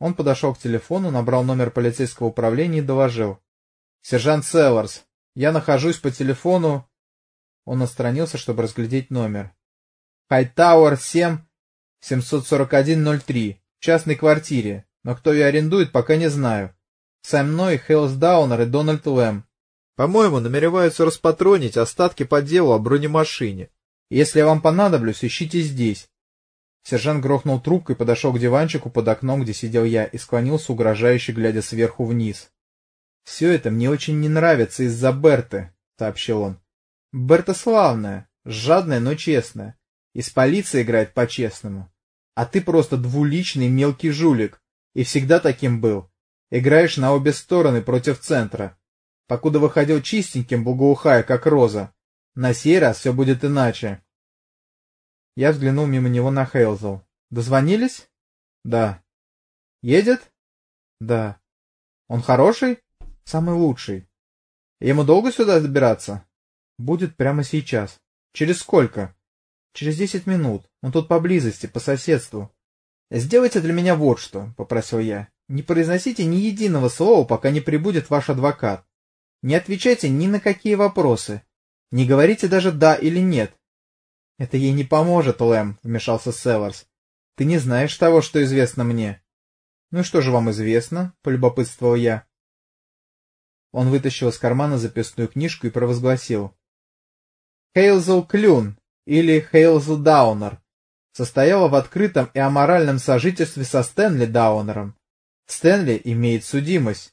Он подошел к телефону, набрал номер полицейского управления и доложил. — Сержант Селларс, я нахожусь по телефону... Он отстранился, чтобы разглядеть номер. Хайтауэр 7, 74103, в частной квартире, но кто ее арендует, пока не знаю. Со мной Хейлс Даунер и Дональд Лэм. По-моему, намереваются распатронить остатки по делу о бронемашине. Если я вам понадоблюсь, ищите здесь. Сержант грохнул трубкой, подошел к диванчику под окном, где сидел я, и склонился, угрожающе глядя сверху вниз. — Все это мне очень не нравится из-за Берты, — сообщил он. — Берта славная, жадная, но честная. Из полиции играет по-честному. А ты просто двуличный мелкий жулик, и всегда таким был. Играешь на обе стороны против центра покуда выходил чистеньким, благоухая, как роза. На сей раз все будет иначе. Я взглянул мимо него на Хейлзел. Дозвонились? Да. Едет? Да. Он хороший? Самый лучший. Ему долго сюда добираться? Будет прямо сейчас. Через сколько? Через десять минут. Он тут поблизости, по соседству. Сделайте для меня вот что, попросил я. Не произносите ни единого слова, пока не прибудет ваш адвокат. Не отвечайте ни на какие вопросы. Не говорите даже «да» или «нет». — Это ей не поможет, Лэм, — вмешался Селларс. — Ты не знаешь того, что известно мне. — Ну и что же вам известно? — полюбопытствовал я. Он вытащил из кармана записную книжку и провозгласил. Хейлзел Клюн или Хейлзел Даунер состояла в открытом и аморальном сожительстве со Стэнли Даунером. Стэнли имеет судимость.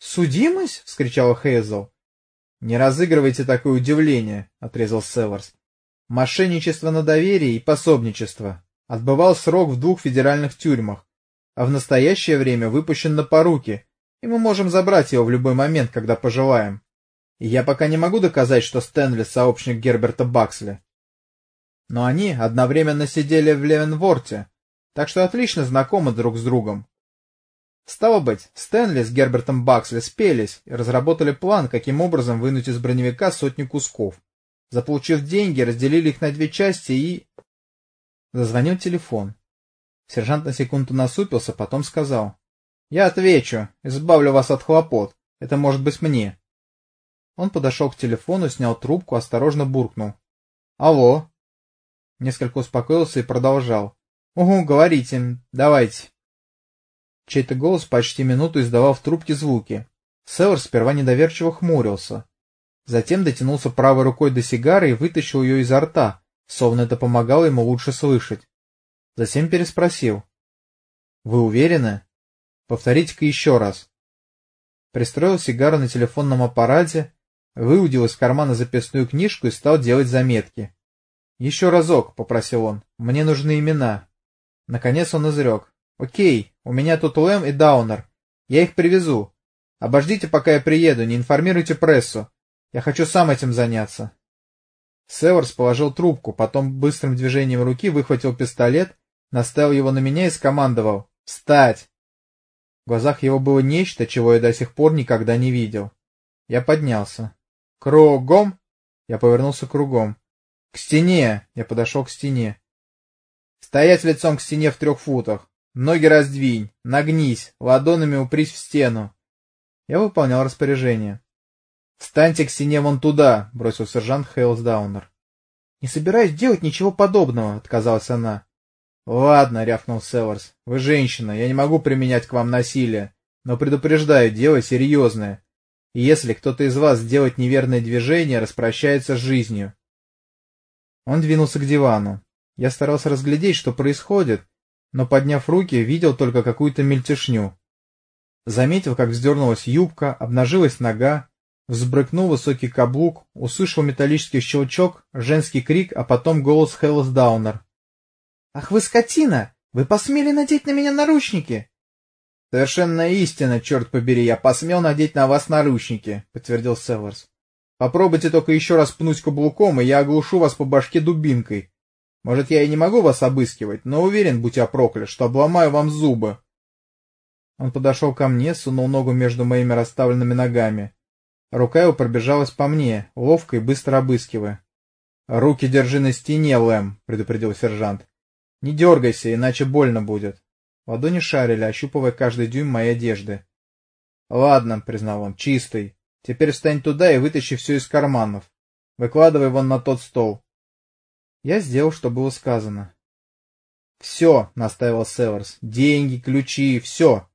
«Судимость?» — вскричала Хейзел. «Не разыгрывайте такое удивление», — отрезал Северс. «Мошенничество на доверие и пособничество. Отбывал срок в двух федеральных тюрьмах, а в настоящее время выпущен на поруки, и мы можем забрать его в любой момент, когда пожелаем. И я пока не могу доказать, что Стэнли — сообщник Герберта Баксли. Но они одновременно сидели в Левенворте, так что отлично знакомы друг с другом. Стало быть, Стэнли с Гербертом Баксли спелись и разработали план, каким образом вынуть из броневика сотни кусков. Заполучив деньги, разделили их на две части и... Зазвонил телефон. Сержант на секунду насупился, потом сказал. — Я отвечу, избавлю вас от хлопот. Это может быть мне. Он подошел к телефону, снял трубку, осторожно буркнул. — Алло. Несколько успокоился и продолжал. — Угу, говорите, давайте. Чей-то голос почти минуту издавал в трубке звуки. Селлар сперва недоверчиво хмурился. Затем дотянулся правой рукой до сигары и вытащил ее изо рта, словно это помогало ему лучше слышать. Затем переспросил. — Вы уверены? Повторите-ка еще раз. Пристроил сигару на телефонном аппарате, выудил из кармана записную книжку и стал делать заметки. — Еще разок, — попросил он, — мне нужны имена. Наконец он изрек. «Окей, у меня тут Лэм и Даунер. Я их привезу. Обождите, пока я приеду, не информируйте прессу. Я хочу сам этим заняться». Северс положил трубку, потом быстрым движением руки выхватил пистолет, наставил его на меня и скомандовал «Встать!». В глазах его было нечто, чего я до сих пор никогда не видел. Я поднялся. «Кругом!» Я повернулся кругом. «К стене!» Я подошел к стене. «Стоять лицом к стене в трех футах!» Ноги раздвинь, нагнись, ладонями упрись в стену. Я выполнял распоряжение. — Встаньте к стене вон туда, — бросил сержант Хейлсдаунер. — Не собираюсь делать ничего подобного, — отказалась она. — Ладно, — рявкнул Селларс, — вы женщина, я не могу применять к вам насилие, но предупреждаю, дело серьезное. И если кто-то из вас сделает неверное движение, распрощается с жизнью. Он двинулся к дивану. Я старался разглядеть, что происходит, но, подняв руки, видел только какую-то мельтешню. Заметил, как вздернулась юбка, обнажилась нога, взбрыкнул высокий каблук, услышал металлический щелчок, женский крик, а потом голос Хеллс Даунер. — Ах вы скотина! Вы посмели надеть на меня наручники! — Совершенно истина, черт побери, я посмел надеть на вас наручники, — подтвердил Селларс. — Попробуйте только еще раз пнуть каблуком, и я оглушу вас по башке дубинкой. Может, я и не могу вас обыскивать, но уверен, будь я проклят, что обломаю вам зубы. Он подошел ко мне, сунул ногу между моими расставленными ногами. Рука его пробежалась по мне, ловко и быстро обыскивая. — Руки держи на стене, Лэм, — предупредил сержант. — Не дергайся, иначе больно будет. Ладони шарили, ощупывая каждый дюйм моей одежды. — Ладно, — признал он, — чистый. Теперь встань туда и вытащи все из карманов. Выкладывай вон на тот стол. Я сделал, что было сказано. — Все, — настаивал Северс. — Деньги, ключи, все.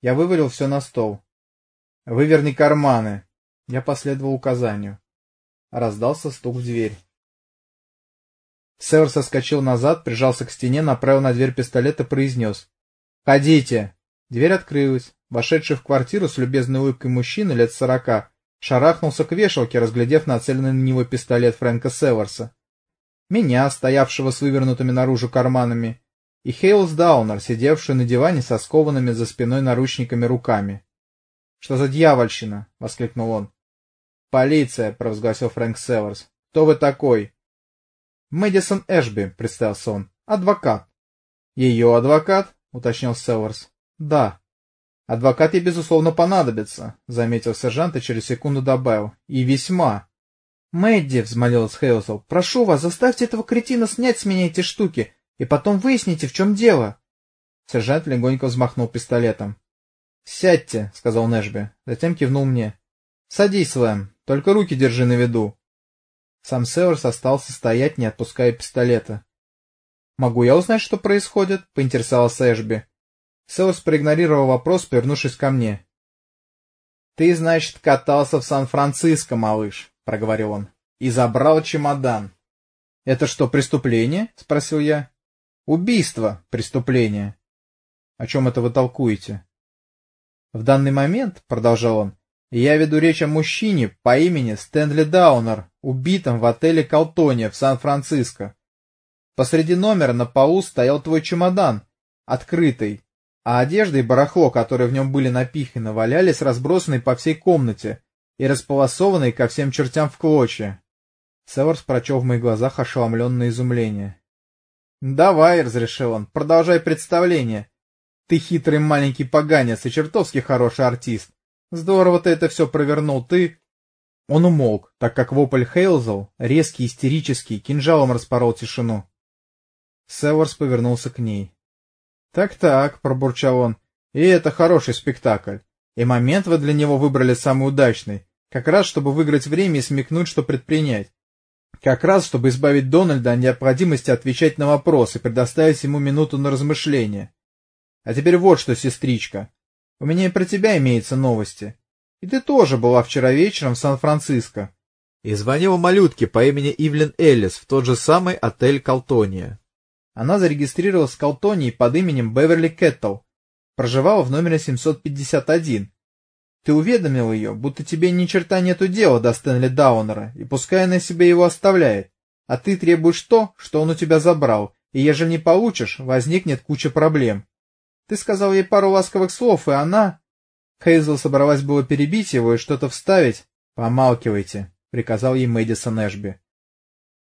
Я вывалил все на стол. — Выверни карманы. Я последовал указанию. Раздался стук в дверь. Север соскочил назад, прижался к стене, направил на дверь пистолет и произнес. «Ходите!» Дверь открылась. Вошедший в квартиру с любезной улыбкой мужчина лет сорока шарахнулся к вешалке, разглядев нацеленный на него пистолет Фрэнка Северса. Меня, стоявшего с вывернутыми наружу карманами, и Хейлс Даунер, сидевший на диване со скованными за спиной наручниками руками. — Что за дьявольщина? — воскликнул он. — Полиция, — провозгласил Фрэнк Северс. — Кто вы такой? — Мэдисон Эшби, — представился он. — Адвокат. — Ее адвокат? — уточнил Северс. — Да. — Адвокат ей, безусловно, понадобится, — заметил сержант и через секунду добавил. — И весьма. — Мэдди, — взмолилась Хейлзел, — прошу вас, заставьте этого кретина снять с меня эти штуки, и потом выясните, в чем дело. Сержант легонько взмахнул пистолетом. — Сядьте, — сказал Нэшби, затем кивнул мне. — Садись, Лэм, только руки держи на виду. Сам Северс остался стоять, не отпуская пистолета. — Могу я узнать, что происходит? — поинтересовался Эшби. Северс проигнорировал вопрос, повернувшись ко мне. — Ты, значит, катался в Сан-Франциско, малыш, — проговорил он, — и забрал чемодан. — Это что, преступление? — спросил я. — Убийство — преступление. — О чем это вы толкуете? — В данный момент, — продолжал он, — я веду речь о мужчине по имени Стэнли Даунер, убитом в отеле Калтония в Сан-Франциско. Посреди номера на полу стоял твой чемодан, открытый, а одежда и барахло, которые в нем были напиханы, валялись разбросанные по всей комнате и располосованные ко всем чертям в клочья. Северс прочел в моих глазах ошеломленное изумление. — Давай, — разрешил он, — продолжай представление. Ты хитрый маленький поганец и чертовски хороший артист. Здорово ты это все провернул, ты... Он умолк, так как вопль Хейлзел, резкий, истерический, кинжалом распорол тишину. Северс повернулся к ней. «Так-так», — пробурчал он, — «и это хороший спектакль. И момент вы для него выбрали самый удачный, как раз чтобы выиграть время и смекнуть, что предпринять. Как раз, чтобы избавить Дональда от необходимости отвечать на вопросы и предоставить ему минуту на размышление. А теперь вот что, сестричка. У меня и про тебя имеются новости. И ты тоже была вчера вечером в Сан-Франциско. И звонила малютке по имени Ивлен Эллис в тот же самый отель Калтония. Она зарегистрировалась в Калтонии под именем Беверли Кэттл, проживала в номере 751. Ты уведомил ее, будто тебе ни черта нету дела до Стэнли Даунера, и пускай она себе его оставляет, а ты требуешь то, что он у тебя забрал, и ежели не получишь, возникнет куча проблем. Ты сказал ей пару ласковых слов, и она... Хейзел собралась было перебить его и что-то вставить. «Помалкивайте», — приказал ей Мэдисон Эшби.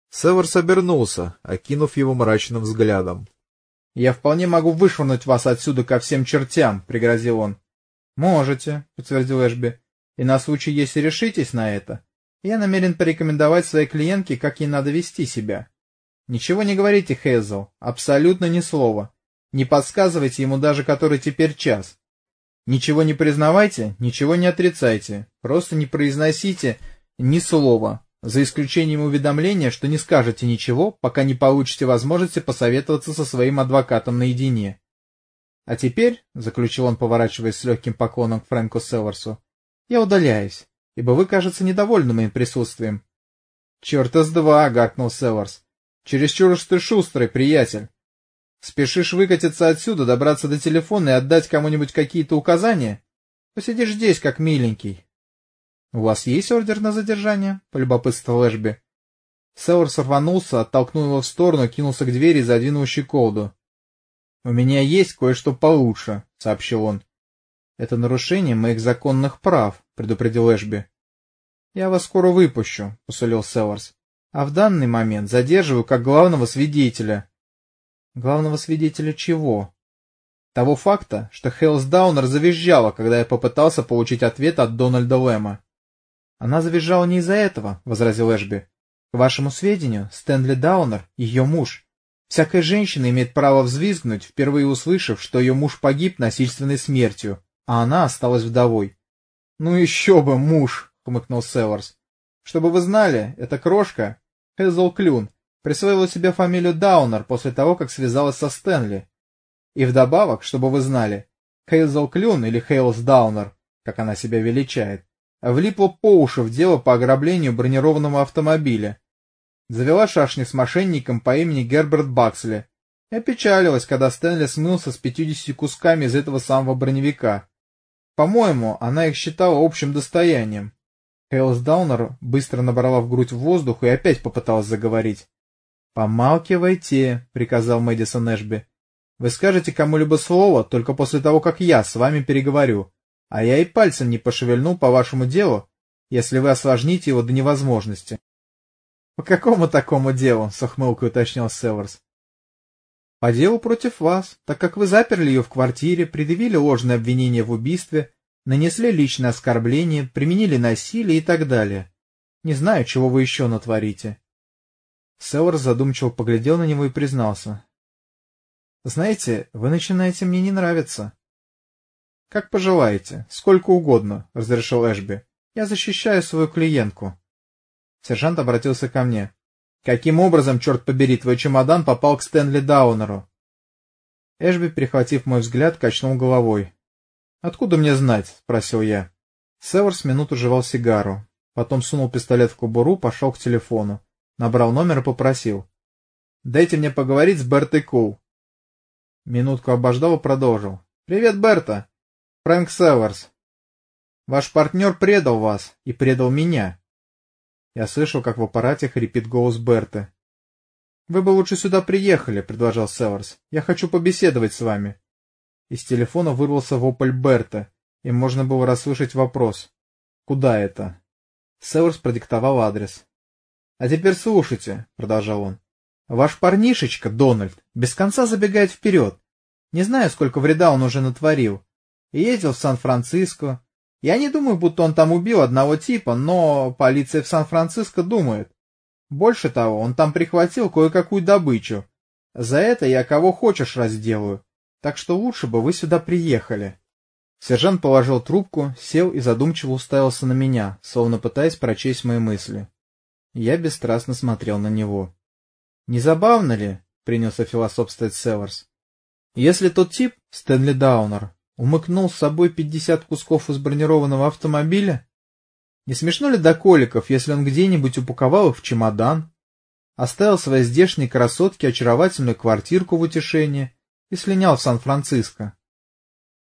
Северс обернулся, окинув его мрачным взглядом. — Я вполне могу вышвырнуть вас отсюда ко всем чертям, — пригрозил он. — Можете, — подтвердил Эшби. — И на случай, если решитесь на это, я намерен порекомендовать своей клиентке, как ей надо вести себя. Ничего не говорите, Хейзел, абсолютно ни слова. Не подсказывайте ему даже, который теперь час. Ничего не признавайте, ничего не отрицайте, просто не произносите ни слова, за исключением уведомления, что не скажете ничего, пока не получите возможности посоветоваться со своим адвокатом наедине. А теперь, — заключил он, поворачиваясь с легким поклоном к Фрэнку Северсу, — я удаляюсь, ибо вы, кажется, недовольны моим присутствием. — Черта с два, — гакнул Северс. — Чересчур уж ты шустрый, приятель. Спешишь выкатиться отсюда, добраться до телефона и отдать кому-нибудь какие-то указания? Посидишь здесь, как миленький, — У вас есть ордер на задержание? — полюбопытствовал Эшби. Северс рванулся, оттолкнул его в сторону, кинулся к двери и задвинул щеколду. — У меня есть кое-что получше, — сообщил он. — Это нарушение моих законных прав, — предупредил Эшби. — Я вас скоро выпущу, — посулил Северс. — А в данный момент задерживаю как главного свидетеля. — Главного свидетеля чего? — Того факта, что Хелс Даунер завизжала, когда я попытался получить ответ от Дональда Лэма. Она завизжала не из-за этого, — возразил Эшби. К вашему сведению, Стэнли Даунер — ее муж. Всякая женщина имеет право взвизгнуть, впервые услышав, что ее муж погиб насильственной смертью, а она осталась вдовой. — Ну еще бы, муж! — хмыкнул Северс. — Чтобы вы знали, эта крошка, Хезл Клюн, присвоила себе фамилию Даунер после того, как связалась со Стэнли. И вдобавок, чтобы вы знали, Хейзел Клюн или Хейлс Даунер, как она себя величает, влипла по уши в дело по ограблению бронированного автомобиля. Завела шашни с мошенником по имени Герберт Баксли и опечалилась, когда Стэнли смылся с пятьюдесятью кусками из этого самого броневика. По-моему, она их считала общим достоянием. Хейлс Даунер быстро набрала в грудь воздух и опять попыталась заговорить. «Помалкивайте», — приказал Мэдисон Эшби. «Вы скажете кому-либо слово только после того, как я с вами переговорю, а я и пальцем не пошевельну по вашему делу, если вы осложните его до невозможности». «По какому такому делу?» — с ухмылкой уточнил Северс. «По делу против вас, так как вы заперли ее в квартире, предъявили ложное обвинение в убийстве, нанесли личное оскорбление, применили насилие и так далее. Не знаю, чего вы еще натворите». Сеуэр задумчиво поглядел на него и признался. — Знаете, вы начинаете мне не нравиться. — Как пожелаете, сколько угодно, — разрешил Эшби. — Я защищаю свою клиентку. Сержант обратился ко мне. — Каким образом, черт побери, твой чемодан попал к Стэнли Даунеру? Эшби, перехватив мой взгляд, качнул головой. — Откуда мне знать? — спросил я. Север с минуту жевал сигару, потом сунул пистолет в кобуру, пошел к телефону. Набрал номер и попросил. — Дайте мне поговорить с Бертой Кул. Минутку обождал и продолжил. — Привет, Берта. Фрэнк Северс. Ваш партнер предал вас и предал меня. Я слышал, как в аппарате хрипит голос Берты. — Вы бы лучше сюда приехали, — предложил Северс. — Я хочу побеседовать с вами. Из телефона вырвался вопль Берта, и можно было расслышать вопрос. — Куда это? Северс продиктовал адрес. А теперь слушайте, — продолжал он. Ваш парнишечка, Дональд, без конца забегает вперед. Не знаю, сколько вреда он уже натворил. Ездил в Сан-Франциско. Я не думаю, будто он там убил одного типа, но полиция в Сан-Франциско думает. Больше того, он там прихватил кое-какую добычу. За это я кого хочешь разделаю. Так что лучше бы вы сюда приехали. Сержант положил трубку, сел и задумчиво уставился на меня, словно пытаясь прочесть мои мысли. Я бесстрастно смотрел на него. «Не забавно ли?» — принялся философствовать Северс. «Если тот тип, Стэнли Даунер, умыкнул с собой пятьдесят кусков из бронированного автомобиля, не смешно ли до коликов, если он где-нибудь упаковал их в чемодан, оставил своей здешней красотке очаровательную квартирку в утешение и слинял в Сан-Франциско?